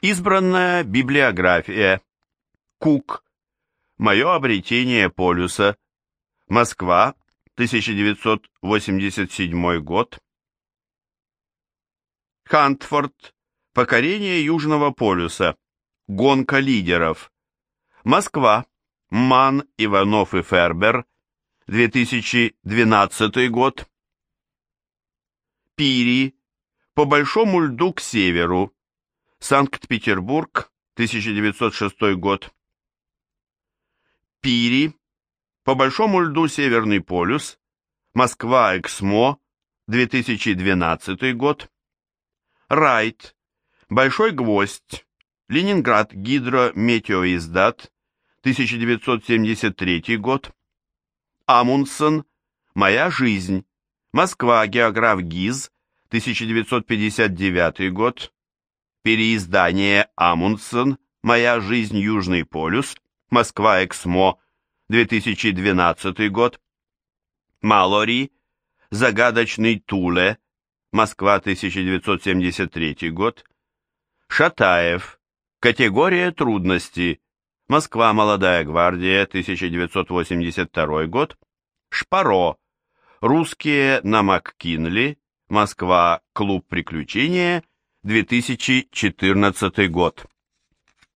Избранная библиография. Кук. Мое обретение полюса. Москва, 1987 год. Хантфорд. Покорение Южного полюса. Гонка лидеров. Москва. Ман, Иванов и Фербер. 2012 год. Пири. По большому льду к северу. Санкт-Петербург, 1906 год. Пири. По большому льду Северный полюс. Москва, Эксмо, 2012 год. Райт. Большой гвоздь. Ленинград, Гидрометеоиздат, 1973 год. Амундсен. Моя жизнь. Москва, Географ ГИЗ, 1959 год. Переиздание Амундсен. Моя жизнь. Южный полюс. Москва, Эксмо, 2012 год. Малори. Загадочный Туле. Москва, 1973 год. Шатаев. Категория трудности. Москва, Молодая гвардия, 1982 год. Шпаро. Русские на МакКинли. Москва, Клуб приключения, 2014 год.